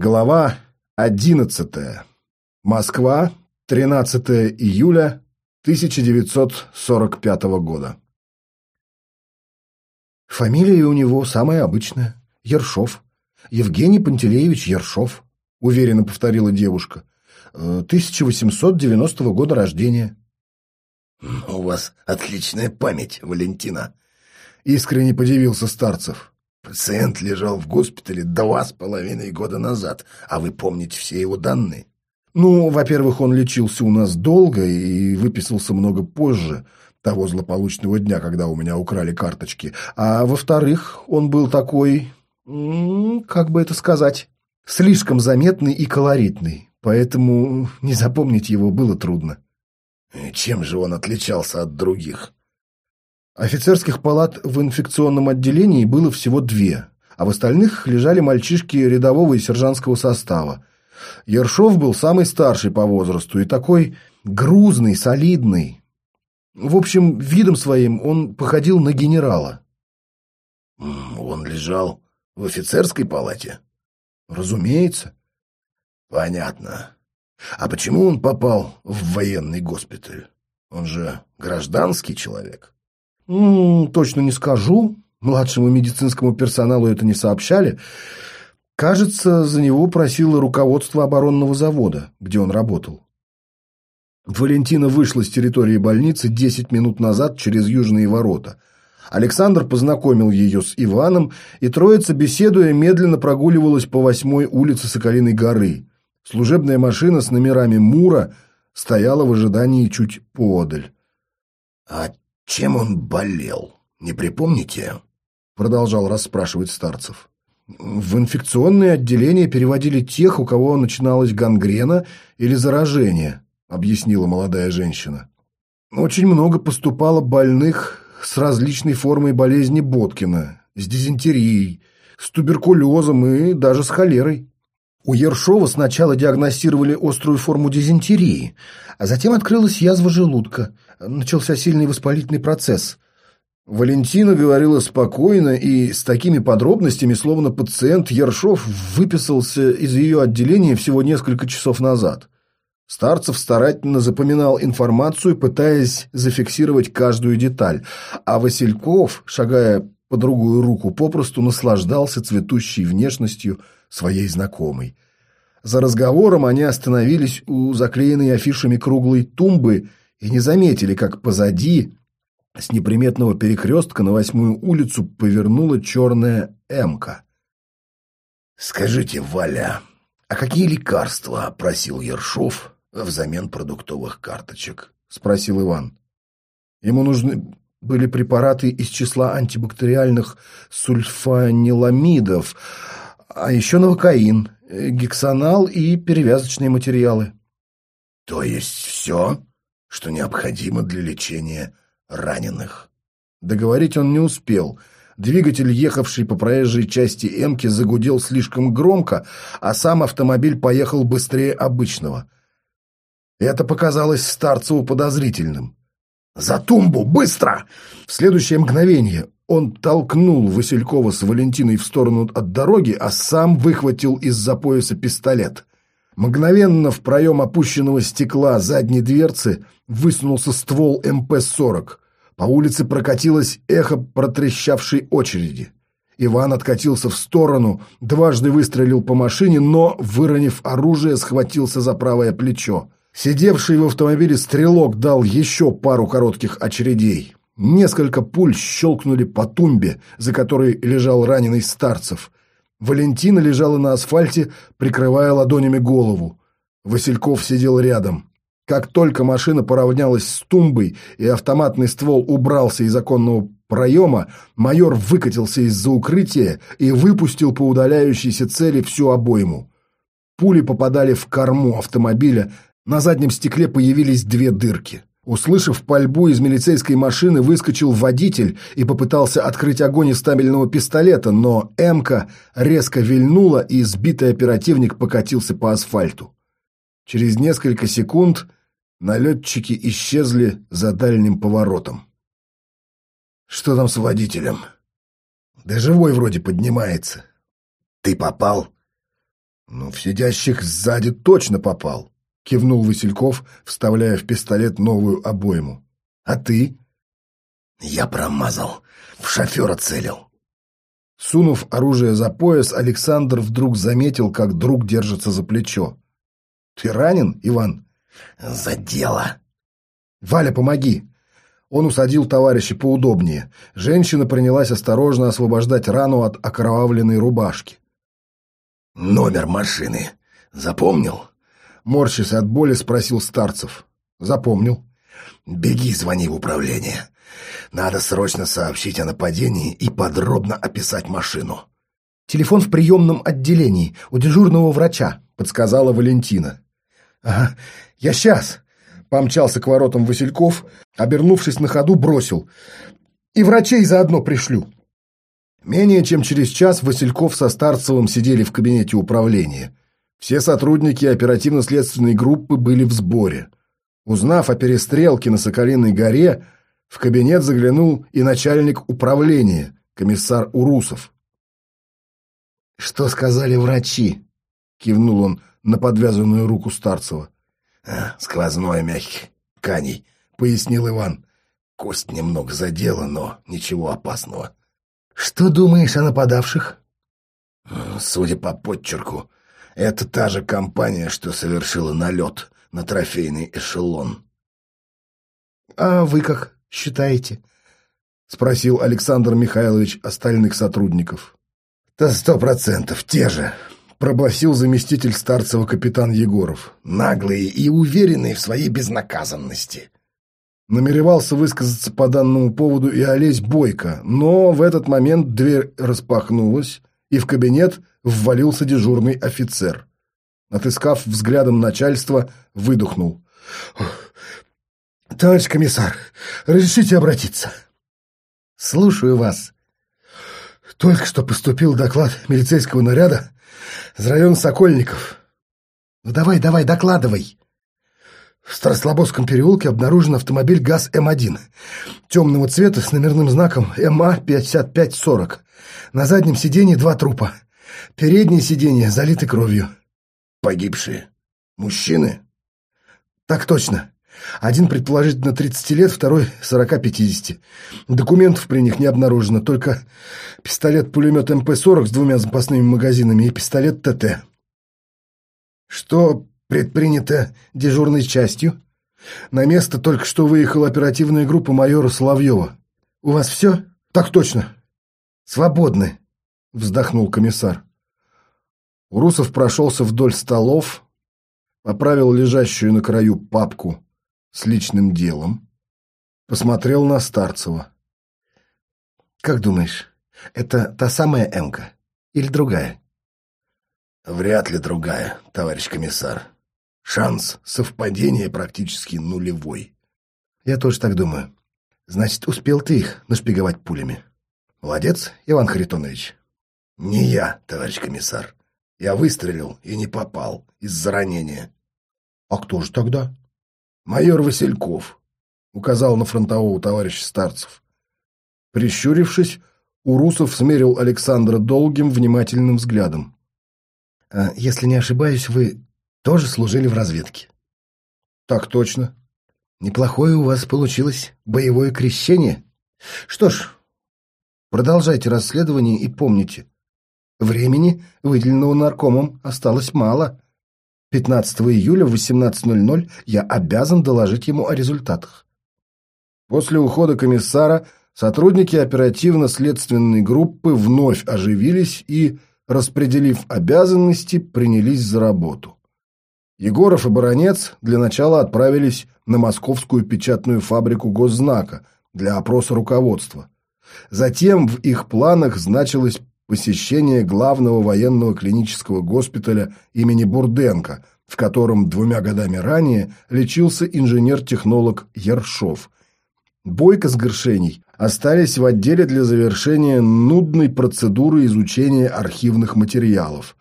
Глава 11. Москва, 13 июля 1945 года. Фамилия у него самая обычная – Ершов. Евгений Пантелеевич Ершов, уверенно повторила девушка. 1890 э, года рождения. «У вас отличная память, Валентина», – искренне подивился Старцев. Пациент лежал в госпитале два с половиной года назад, а вы помните все его данные? Ну, во-первых, он лечился у нас долго и выписался много позже того злополучного дня, когда у меня украли карточки. А во-вторых, он был такой, как бы это сказать, слишком заметный и колоритный, поэтому не запомнить его было трудно. Чем же он отличался от других? Офицерских палат в инфекционном отделении было всего две, а в остальных лежали мальчишки рядового и сержантского состава. Ершов был самый старший по возрасту и такой грузный, солидный. В общем, видом своим он походил на генерала. «Он лежал в офицерской палате?» «Разумеется». «Понятно. А почему он попал в военный госпиталь? Он же гражданский человек». «М точно не скажу. Младшему медицинскому персоналу это не сообщали. Кажется, за него просило руководство оборонного завода, где он работал. Валентина вышла с территории больницы 10 минут назад через южные ворота. Александр познакомил ее с Иваном, и троица, беседуя, медленно прогуливалась по восьмой улице Соколиной горы. Служебная машина с номерами Мура стояла в ожидании чуть поодаль. «А чем он болел? Не припомните?» Продолжал расспрашивать Старцев. В инфекционное отделение переводили тех, у кого начиналась гангрена или заражение, объяснила молодая женщина. Очень много поступало больных с различной формой болезни Боткина, с дизентерией, с туберкулезом и даже с холерой. У Ершова сначала диагностировали острую форму дизентерии, а затем открылась язва желудка. Начался сильный воспалительный процесс. Валентина говорила спокойно и с такими подробностями, словно пациент Ершов выписался из ее отделения всего несколько часов назад. Старцев старательно запоминал информацию, пытаясь зафиксировать каждую деталь, а Васильков, шагая по другую руку, попросту наслаждался цветущей внешностью своей знакомой. За разговором они остановились у заклеенной афишами круглой тумбы и не заметили, как позади, с неприметного перекрестка на восьмую улицу повернула черная «Эмка». «Скажите, Валя, а какие лекарства просил Ершов взамен продуктовых карточек?» – спросил Иван. Ему нужны были препараты из числа антибактериальных сульфаниламидов, а еще новокаин, гексонал и перевязочные материалы. То есть все, что необходимо для лечения раненых? Договорить он не успел. Двигатель, ехавший по проезжей части «Эмки», загудел слишком громко, а сам автомобиль поехал быстрее обычного. Это показалось Старцеву подозрительным. «За тумбу! Быстро!» В следующее мгновение он толкнул Василькова с Валентиной в сторону от дороги, а сам выхватил из-за пояса пистолет. Мгновенно в проем опущенного стекла задней дверцы высунулся ствол МП-40. По улице прокатилось эхо протрещавшей очереди. Иван откатился в сторону, дважды выстрелил по машине, но, выронив оружие, схватился за правое плечо. Сидевший в автомобиле стрелок дал еще пару коротких очередей. Несколько пуль щелкнули по тумбе, за которой лежал раненый Старцев. Валентина лежала на асфальте, прикрывая ладонями голову. Васильков сидел рядом. Как только машина поравнялась с тумбой и автоматный ствол убрался из оконного проема, майор выкатился из-за укрытия и выпустил по удаляющейся цели всю обойму. Пули попадали в корму автомобиля, на заднем стекле появились две дырки. Услышав пальбу из милицейской машины, выскочил водитель и попытался открыть огонь из стабильного пистолета, но «Эмка» резко вильнула, и сбитый оперативник покатился по асфальту. Через несколько секунд налетчики исчезли за дальним поворотом. «Что там с водителем?» «Да живой вроде поднимается». «Ты попал?» «Ну, в сидящих сзади точно попал», — кивнул Васильков, вставляя в пистолет новую обойму. «А ты?» «Я промазал. В шофера целил». Сунув оружие за пояс, Александр вдруг заметил, как друг держится за плечо. «Ты ранен, Иван?» «За дело». «Валя, помоги!» Он усадил товарища поудобнее. Женщина принялась осторожно освобождать рану от окровавленной рубашки. «Номер машины запомнил?» Морщись от боли, спросил Старцев. «Запомнил». «Беги, звони в управление. Надо срочно сообщить о нападении и подробно описать машину». «Телефон в приемном отделении, у дежурного врача», — подсказала Валентина. «Ага, я сейчас», — помчался к воротам Васильков, обернувшись на ходу, бросил. «И врачей заодно пришлю». Менее чем через час Васильков со Старцевым сидели в кабинете управления. Все сотрудники оперативно-следственной группы были в сборе. Узнав о перестрелке на Соколиной горе, в кабинет заглянул и начальник управления, комиссар Урусов. «Что сказали врачи?» — кивнул он на подвязанную руку Старцева. «А, «Сквозной мягкий тканей», — пояснил Иван. «Кость немного задела, но ничего опасного». «Что думаешь о нападавших?» «Судя по подчерку, это та же компания, что совершила налет на трофейный эшелон». «А вы как считаете?» — спросил Александр Михайлович остальных сотрудников. «Да сто процентов те же», — пробасил заместитель Старцева капитан Егоров. «Наглые и уверенные в своей безнаказанности». Намеревался высказаться по данному поводу и Олесь Бойко, но в этот момент дверь распахнулась, и в кабинет ввалился дежурный офицер. Отыскав взглядом начальства, выдохнул. «Товарищ комиссар, разрешите обратиться?» «Слушаю вас». «Только что поступил доклад милицейского наряда из района Сокольников». «Ну давай, давай, докладывай». В Старослободском переулке обнаружен автомобиль ГАЗ-М1 темного цвета с номерным знаком МА-5540. На заднем сиденье два трупа. Переднее сиденье залито кровью. Погибшие? Мужчины? Так точно. Один, предположительно, 30 лет, второй 40-50. Документов при них не обнаружено, только пистолет-пулемет МП-40 с двумя запасными магазинами и пистолет ТТ. Что предпринято дежурной частью? На место только что выехала оперативная группа майора Соловьева. У вас все? Так точно. Свободны, вздохнул комиссар. Урусов прошелся вдоль столов, поправил лежащую на краю папку с личным делом, посмотрел на Старцева. «Как думаешь, это та самая Эмка или другая?» «Вряд ли другая, товарищ комиссар. Шанс совпадения практически нулевой». «Я тоже так думаю. Значит, успел ты их нашпиговать пулями. Молодец, Иван Харитонович». «Не я, товарищ комиссар. Я выстрелил и не попал из-за ранения». «А кто же тогда?» «Майор Васильков», — указал на фронтового товарища Старцев. Прищурившись, Урусов смерил Александра долгим, внимательным взглядом. А, «Если не ошибаюсь, вы тоже служили в разведке?» «Так точно». «Неплохое у вас получилось боевое крещение. Что ж, продолжайте расследование и помните, времени, выделенного наркомом, осталось мало». 15 июля в 18.00 я обязан доложить ему о результатах. После ухода комиссара сотрудники оперативно-следственной группы вновь оживились и, распределив обязанности, принялись за работу. Егоров и Баронец для начала отправились на московскую печатную фабрику госзнака для опроса руководства. Затем в их планах значилось посещение главного военного клинического госпиталя имени Бурденко, в котором двумя годами ранее лечился инженер-технолог Ершов. Бойко с Горшеней остались в отделе для завершения нудной процедуры изучения архивных материалов,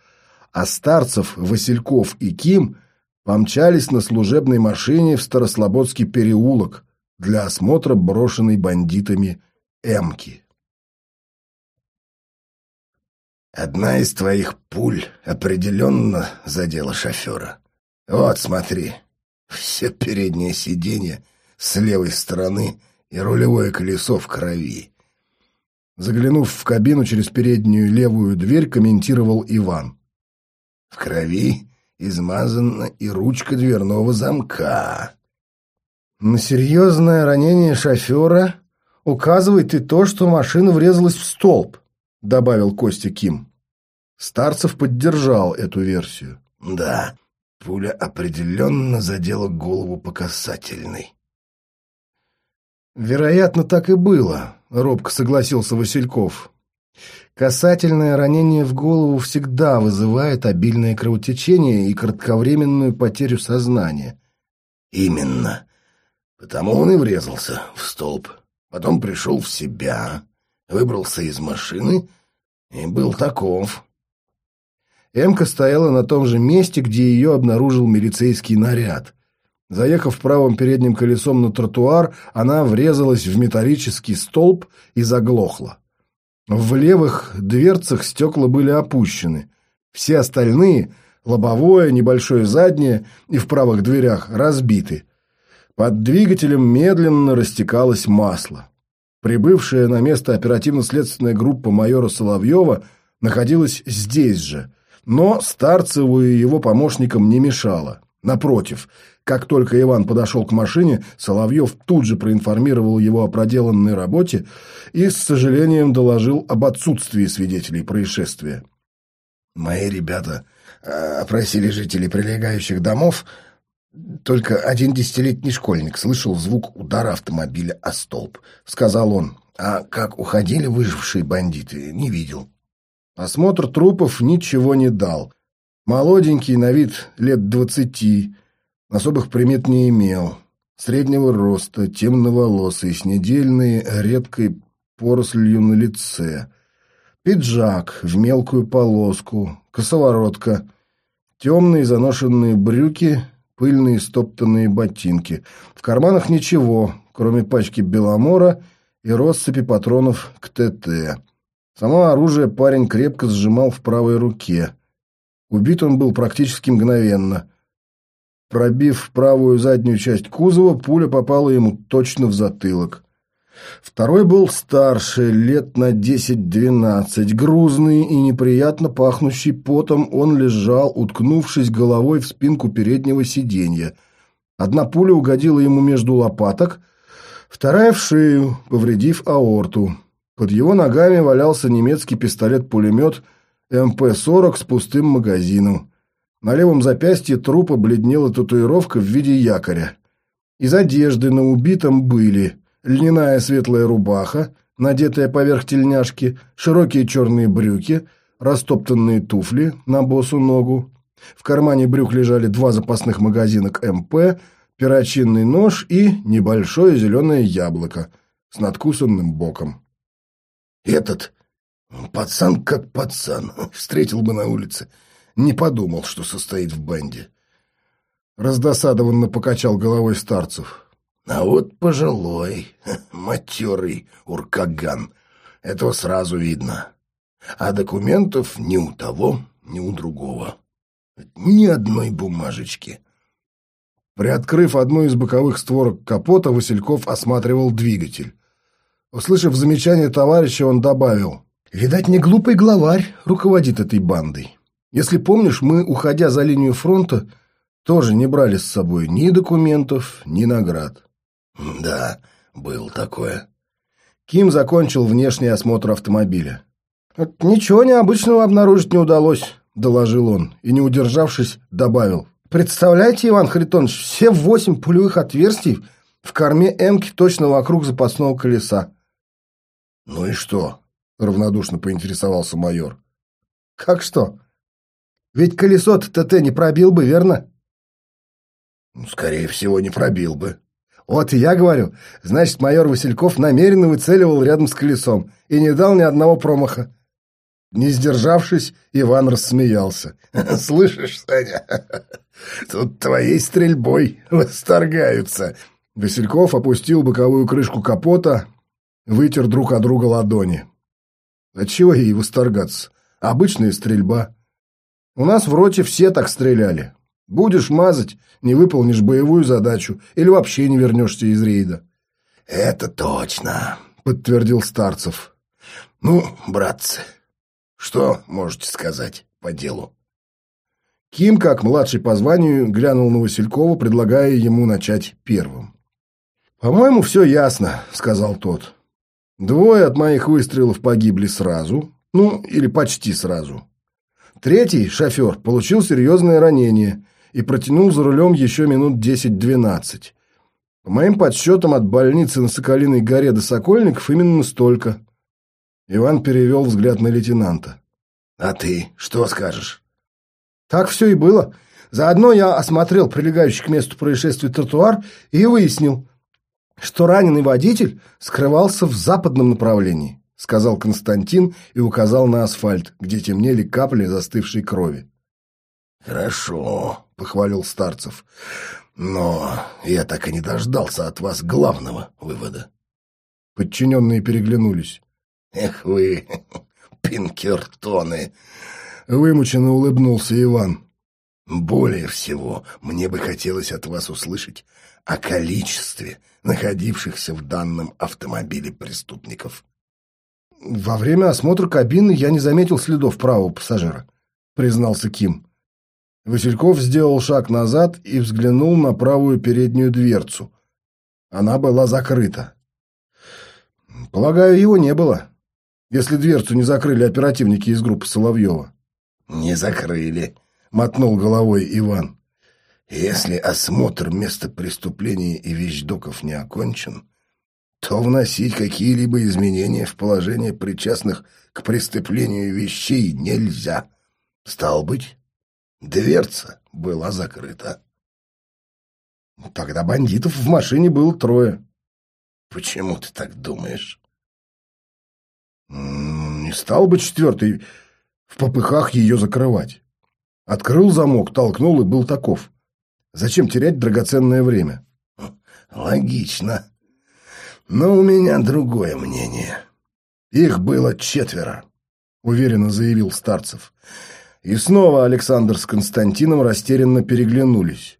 а Старцев, Васильков и Ким помчались на служебной машине в Старослободский переулок для осмотра брошенной бандитами «Эмки». Одна из твоих пуль определенно задела шофера. Вот, смотри, все переднее сиденье с левой стороны и рулевое колесо в крови. Заглянув в кабину через переднюю левую дверь, комментировал Иван. В крови измазана и ручка дверного замка. На серьезное ранение шофера указывает и то, что машина врезалась в столб, добавил Костя Ким. Старцев поддержал эту версию. Да, пуля определенно задела голову по касательной. Вероятно, так и было, робко согласился Васильков. Касательное ранение в голову всегда вызывает обильное кровотечение и кратковременную потерю сознания. Именно. Потому он и врезался в столб. Потом пришел в себя, выбрался из машины и был таков. Эмка стояла на том же месте, где ее обнаружил милицейский наряд. Заехав правым передним колесом на тротуар, она врезалась в металлический столб и заглохла. В левых дверцах стекла были опущены. Все остальные — лобовое, небольшое заднее и в правых дверях — разбиты. Под двигателем медленно растекалось масло. Прибывшая на место оперативно-следственная группа майора Соловьева находилась здесь же, но Старцеву и его помощникам не мешала. Напротив, как только Иван подошел к машине, Соловьев тут же проинформировал его о проделанной работе и с сожалением доложил об отсутствии свидетелей происшествия. «Мои ребята э, опросили жителей прилегающих домов», только один десятилетний школьник слышал звук удара автомобиля о столб, сказал он. А как уходили выжившие бандиты, не видел. Осмотр трупов ничего не дал. Молоденький, на вид лет двадцати, особых примет не имел. Среднего роста, темноволосый, с недельной редкой порослью на лице. Пиджак в мелкую полоску, косоворотка, темные заношенные брюки — пыльные стоптанные ботинки. В карманах ничего, кроме пачки беломора и россыпи патронов к ТТ. Само оружие парень крепко сжимал в правой руке. Убит он был практически мгновенно. Пробив правую заднюю часть кузова, пуля попала ему точно в затылок. Второй был старше, лет на десять-двенадцать, грузный и неприятно пахнущий потом, он лежал, уткнувшись головой в спинку переднего сиденья. Одна пуля угодила ему между лопаток, вторая в шею, повредив аорту. Под его ногами валялся немецкий пистолет-пулемет МП-40 с пустым магазином. На левом запястье трупа бледнела татуировка в виде якоря. Из одежды на убитом были льняная светлая рубаха, надетая поверх тельняшки, широкие черные брюки, растоптанные туфли на босу ногу. В кармане брюк лежали два запасных магазина к МП, перочинный нож и небольшое зеленое яблоко с надкусанным боком. «Этот пацан как пацан, встретил бы на улице, не подумал, что состоит в банде». Раздосадованно покачал головой старцев. А вот пожилой, матерый уркаган. Этого сразу видно. А документов ни у того, ни у другого. Ни одной бумажечки. Приоткрыв одну из боковых створок капота, Васильков осматривал двигатель. Услышав замечание товарища, он добавил. «Видать, не глупый главарь руководит этой бандой. Если помнишь, мы, уходя за линию фронта, тоже не брали с собой ни документов, ни наград. Да, был такое. Ким закончил внешний осмотр автомобиля. «Ничего необычного обнаружить не удалось», — доложил он, и, не удержавшись, добавил. «Представляете, Иван Харитонович, все восемь пулевых отверстий в корме «Эмки» точно вокруг запасного колеса». «Ну и что?» — равнодушно поинтересовался майор. «Как что? Ведь колесо-то ТТ не пробил бы, верно?» «Скорее всего, не пробил бы», вот и я говорю, значит, майор Васильков намеренно выцеливал рядом с колесом и не дал ни одного промаха. Не сдержавшись, Иван рассмеялся. «Слышишь, Саня, тут твоей стрельбой восторгаются». Васильков опустил боковую крышку капота, вытер друг от друга ладони. «А чего ей восторгаться?» Обычная стрельба. У нас в роте все так стреляли. Будешь мазать, не выполнишь боевую задачу или вообще не вернешься из рейда. «Это точно», — подтвердил Старцев. «Ну, братцы, что можете сказать по делу?» Ким, как младший по званию, глянул на Василькова, предлагая ему начать первым. «По-моему, все ясно», — сказал тот. «Двое от моих выстрелов погибли сразу, ну, или почти сразу. Третий, шофер, получил серьезное ранение и протянул за рулем еще минут 10-12. По моим подсчетам, от больницы на Соколиной горе до Сокольников именно столько». Иван перевел взгляд на лейтенанта. «А ты что скажешь?» Так все и было. Заодно я осмотрел прилегающий к месту происшествия тротуар и выяснил, что раненый водитель скрывался в западном направлении, сказал Константин и указал на асфальт, где темнели капли застывшей крови. «Хорошо», — похвалил Старцев. «Но я так и не дождался от вас главного вывода». Подчиненные переглянулись. «Эх вы, пинкертоны!» Вымученно улыбнулся Иван. «Более всего мне бы хотелось от вас услышать о количестве находившихся в данном автомобиле преступников». «Во время осмотра кабины я не заметил следов правого пассажира», — признался Ким. Васильков сделал шаг назад и взглянул на правую переднюю дверцу. Она была закрыта. «Полагаю, его не было, если дверцу не закрыли оперативники из группы Соловьева». «Не закрыли», — мотнул головой Иван. «Если осмотр места преступления и вещдоков не окончен, то вносить какие-либо изменения в положение причастных к преступлению вещей нельзя. Стал быть, дверца была закрыта». «Тогда бандитов в машине было трое». «Почему ты так думаешь?» «Не стал бы четвертый в попыхах ее закрывать. Открыл замок, толкнул и был таков. Зачем терять драгоценное время? Логично. Но у меня другое мнение. Их было четверо, уверенно заявил Старцев. И снова Александр с Константином растерянно переглянулись.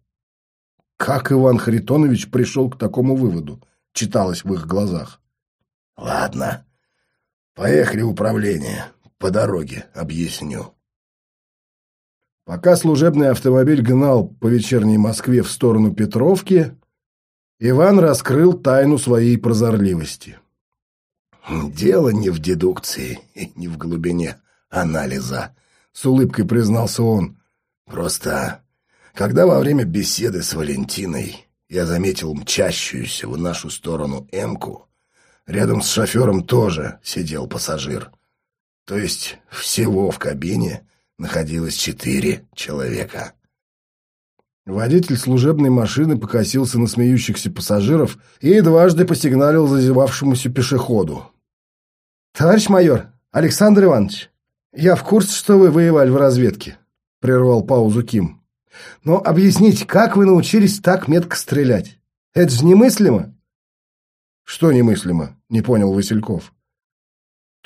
Как Иван Харитонович пришел к такому выводу, читалось в их глазах. Ладно, поехали в управление. По дороге объясню. Пока служебный автомобиль гнал по вечерней Москве в сторону Петровки, Иван раскрыл тайну своей прозорливости. «Дело не в дедукции и не в глубине анализа», — с улыбкой признался он. «Просто, когда во время беседы с Валентиной я заметил мчащуюся в нашу сторону Эмку, рядом с шофером тоже сидел пассажир. То есть всего в кабине находилось четыре человека. Водитель служебной машины покосился на смеющихся пассажиров и дважды посигналил зазевавшемуся пешеходу. «Товарищ майор, Александр Иванович, я в курсе, что вы воевали в разведке», — прервал паузу Ким. «Но объясните, как вы научились так метко стрелять? Это же немыслимо!» «Что немыслимо?» — не понял Васильков.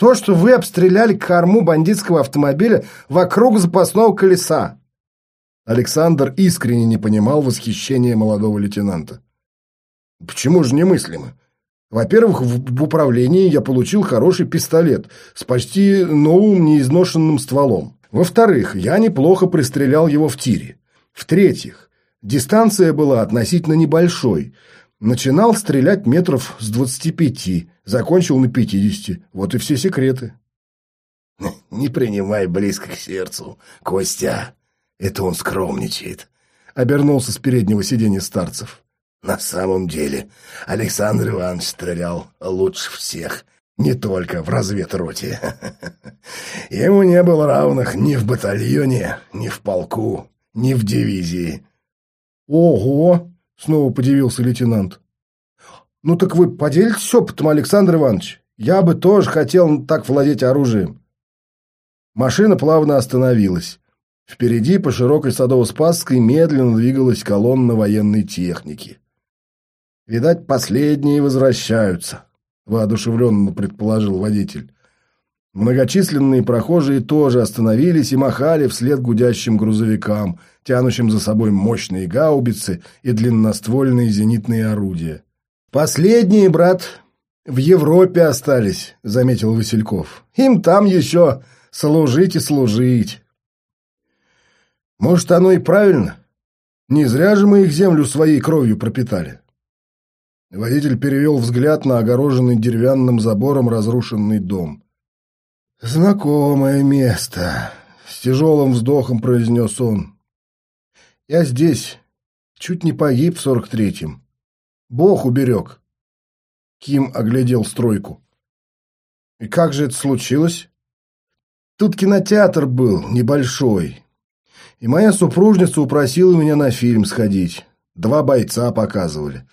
То, что вы обстреляли корму бандитского автомобиля вокруг запасного колеса. Александр искренне не понимал восхищения молодого лейтенанта. Почему же немыслимо? Во-первых, в управлении я получил хороший пистолет с почти новым неизношенным стволом. Во-вторых, я неплохо пристрелял его в тире. В-третьих, дистанция была относительно небольшой, Начинал стрелять метров с двадцати пяти, закончил на пятидесяти. Вот и все секреты. «Не принимай близко к сердцу, Костя. Это он скромничает», — обернулся с переднего сиденья старцев. «На самом деле Александр Иванович стрелял лучше всех, не только в разведроте. Ему не было равных ни в батальоне, ни в полку, ни в дивизии». «Ого!» Снова подивился лейтенант. Ну так вы поделитесь опытом, Александр Иванович. Я бы тоже хотел так владеть оружием. Машина плавно остановилась. Впереди по широкой Садово-Спасской медленно двигалась колонна военной техники. «Видать, последние возвращаются», — воодушевленно предположил водитель. Многочисленные прохожие тоже остановились и махали вслед гудящим грузовикам, тянущим за собой мощные гаубицы и длинноствольные зенитные орудия. «Последние, брат, в Европе остались», — заметил Васильков. «Им там еще служить и служить». «Может, оно и правильно. Не зря же мы их землю своей кровью пропитали». Водитель перевел взгляд на огороженный деревянным забором разрушенный дом. «Знакомое место», — с тяжелым вздохом произнес он. «Я здесь. Чуть не погиб в сорок третьем. Бог уберег». Ким оглядел стройку. «И как же это случилось?» «Тут кинотеатр был, небольшой. И моя супружница упросила меня на фильм сходить. Два бойца показывали.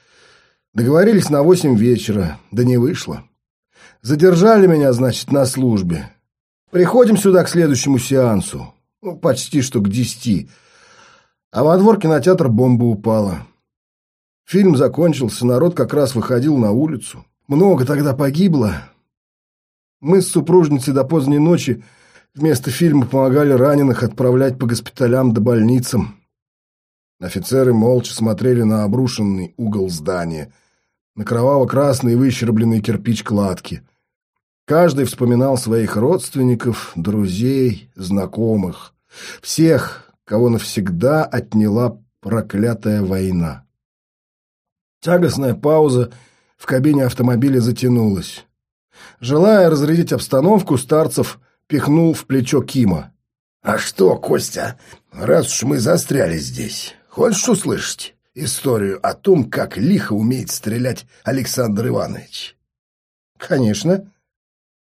Договорились на восемь вечера, да не вышло. Задержали меня, значит, на службе. Приходим сюда к следующему сеансу. Ну, почти что к десяти. А во двор кинотеатр бомба упала. Фильм закончился, народ как раз выходил на улицу. Много тогда погибло. Мы с супружницей до поздней ночи вместо фильма помогали раненых отправлять по госпиталям да больницам. Офицеры молча смотрели на обрушенный угол здания, на кроваво-красный выщербленный кирпич кладки – Каждый вспоминал своих родственников, друзей, знакомых, всех, кого навсегда отняла проклятая война. Тягостная пауза в кабине автомобиля затянулась. Желая разрядить обстановку, Старцев пихнул в плечо Кима. «А что, Костя, раз уж мы застряли здесь, хочешь услышать историю о том, как лихо умеет стрелять Александр Иванович?» «Конечно»,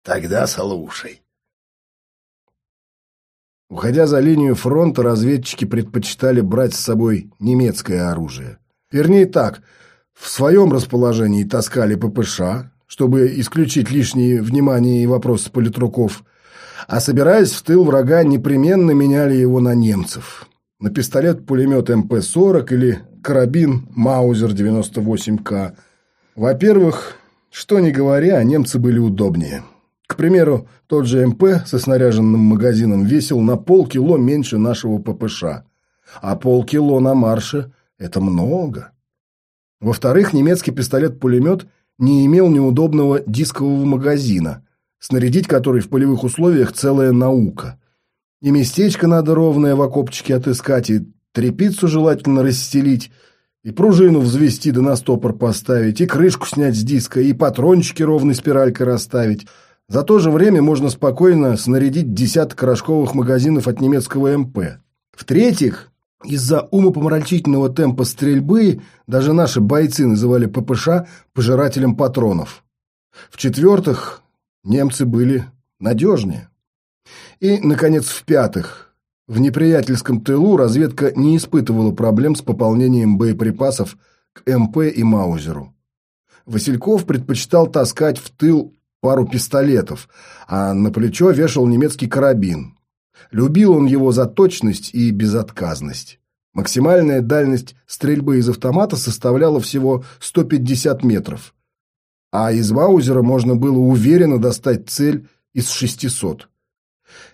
Тогда слушай. Уходя за линию фронта, разведчики предпочитали брать с собой немецкое оружие. Вернее так, в своем расположении таскали ППШ, чтобы исключить лишние внимание и вопросы политруков, а собираясь в тыл врага, непременно меняли его на немцев. На пистолет-пулемет МП-40 или карабин Маузер 98К. Во-первых, что ни говоря, немцы были удобнее. К примеру, тот же МП со снаряженным магазином весил на полкило меньше нашего ППШ. А полкило на марше – это много. Во-вторых, немецкий пистолет-пулемет не имел неудобного дискового магазина, снарядить который в полевых условиях целая наука. И местечко надо ровное в окопчике отыскать, и трепицу желательно расстелить, и пружину взвести да на стопор поставить, и крышку снять с диска, и патрончики ровной спиралькой расставить – за то же время можно спокойно снарядить десяток рожковых магазинов от немецкого МП. В-третьих, из-за умопомрачительного темпа стрельбы даже наши бойцы называли ППШ пожирателем патронов. В-четвертых, немцы были надежнее. И, наконец, в-пятых, в неприятельском тылу разведка не испытывала проблем с пополнением боеприпасов к МП и Маузеру. Васильков предпочитал таскать в тыл пару пистолетов, а на плечо вешал немецкий карабин. Любил он его за точность и безотказность. Максимальная дальность стрельбы из автомата составляла всего 150 метров, а из Маузера можно было уверенно достать цель из 600.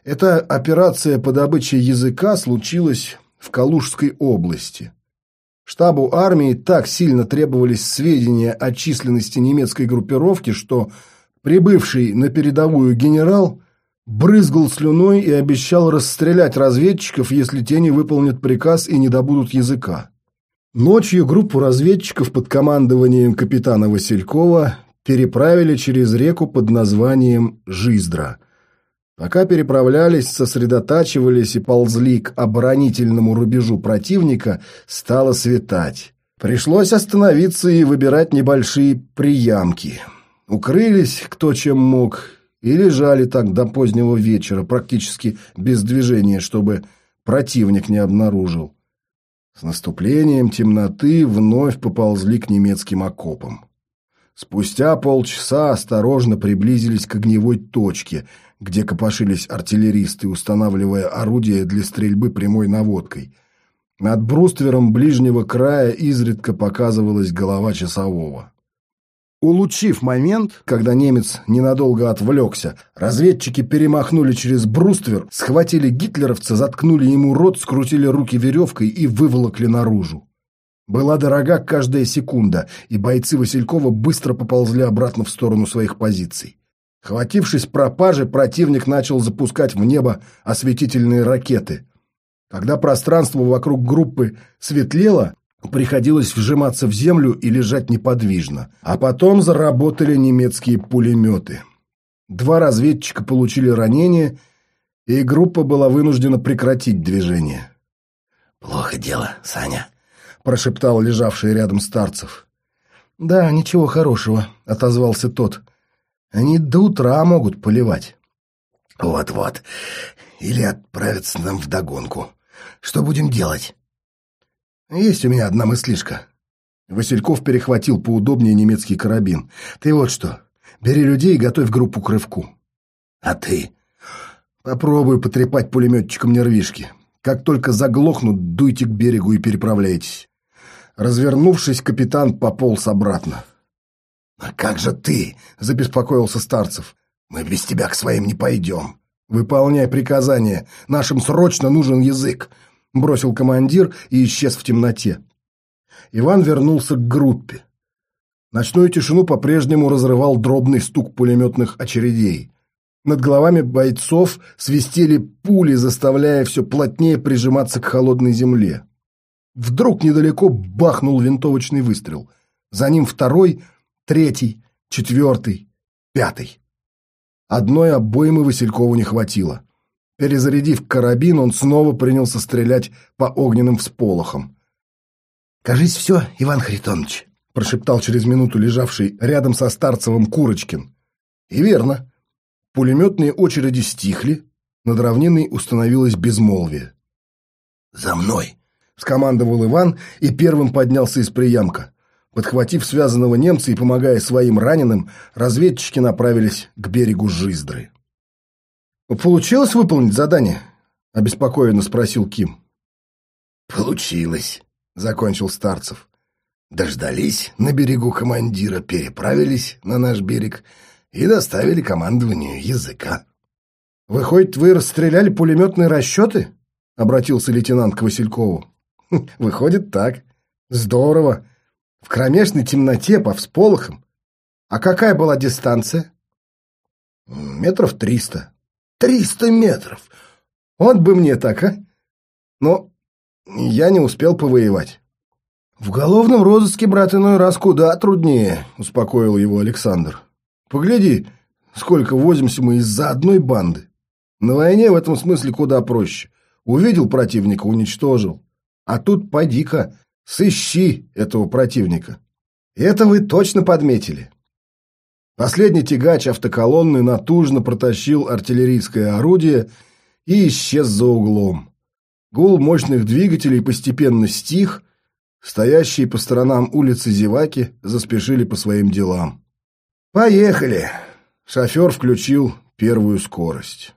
Эта операция по добыче языка случилась в Калужской области. Штабу армии так сильно требовались сведения о численности немецкой группировки, что Прибывший на передовую генерал брызгал слюной и обещал расстрелять разведчиков, если те не выполнят приказ и не добудут языка. Ночью группу разведчиков под командованием капитана Василькова переправили через реку под названием Жиздра. Пока переправлялись, сосредотачивались и ползли к оборонительному рубежу противника, стало светать. Пришлось остановиться и выбирать небольшие приямки – Укрылись кто чем мог и лежали так до позднего вечера, практически без движения, чтобы противник не обнаружил. С наступлением темноты вновь поползли к немецким окопам. Спустя полчаса осторожно приблизились к огневой точке, где копошились артиллеристы, устанавливая орудия для стрельбы прямой наводкой. Над бруствером ближнего края изредка показывалась голова часового. Улучив момент, когда немец ненадолго отвлекся, разведчики перемахнули через бруствер, схватили гитлеровца, заткнули ему рот, скрутили руки веревкой и выволокли наружу. Была дорога каждая секунда, и бойцы Василькова быстро поползли обратно в сторону своих позиций. Хватившись пропажи, противник начал запускать в небо осветительные ракеты. Когда пространство вокруг группы светлело, Приходилось вжиматься в землю и лежать неподвижно. А потом заработали немецкие пулеметы. Два разведчика получили ранения, и группа была вынуждена прекратить движение. «Плохо дело, Саня», — прошептал лежавший рядом старцев. «Да, ничего хорошего», — отозвался тот. «Они до утра могут поливать». «Вот-вот. Или отправятся нам вдогонку. Что будем делать?» Есть у меня одна мыслишка. Васильков перехватил поудобнее немецкий карабин. Ты вот что, бери людей и готовь группу к рывку. А ты? Попробую потрепать пулеметчиком нервишки. Как только заглохнут, дуйте к берегу и переправляйтесь. Развернувшись, капитан пополз обратно. «А как же ты?» — забеспокоился Старцев. «Мы без тебя к своим не пойдем». «Выполняй приказание. Нашим срочно нужен язык бросил командир и исчез в темноте. Иван вернулся к группе. Ночную тишину по-прежнему разрывал дробный стук пулеметных очередей. Над головами бойцов свистели пули, заставляя все плотнее прижиматься к холодной земле. Вдруг недалеко бахнул винтовочный выстрел. За ним второй, третий, четвертый, пятый. Одной обоймы Василькову не хватило. Перезарядив карабин, он снова принялся стрелять по огненным всполохам. «Кажись, все, Иван Харитонович», — прошептал через минуту лежавший рядом со Старцевым Курочкин. И верно. Пулеметные очереди стихли, над равниной установилось безмолвие. «За мной!» — скомандовал Иван и первым поднялся из приямка. Подхватив связанного немца и помогая своим раненым, разведчики направились к берегу Жиздры. «Получилось выполнить задание?» — обеспокоенно спросил Ким. «Получилось», — закончил Старцев. Дождались на берегу командира, переправились на наш берег и доставили командованию языка. «Выходит, вы расстреляли пулеметные расчеты?» — обратился лейтенант к Василькову. «Хм, «Выходит, так. Здорово. В кромешной темноте, по всполохам. А какая была дистанция?» «Метров триста», Триста метров! Вот бы мне так, а! Но я не успел повоевать. В уголовном розыске, брат, иной раз куда труднее, успокоил его Александр. Погляди, сколько возимся мы из-за одной банды. На войне в этом смысле куда проще. Увидел противника, уничтожил. А тут поди-ка, сыщи этого противника. Это вы точно подметили. Последний тягач автоколонны натужно протащил артиллерийское орудие и исчез за углом. Гул мощных двигателей постепенно стих, стоящие по сторонам улицы зеваки заспешили по своим делам. «Поехали!» Шофер включил первую скорость.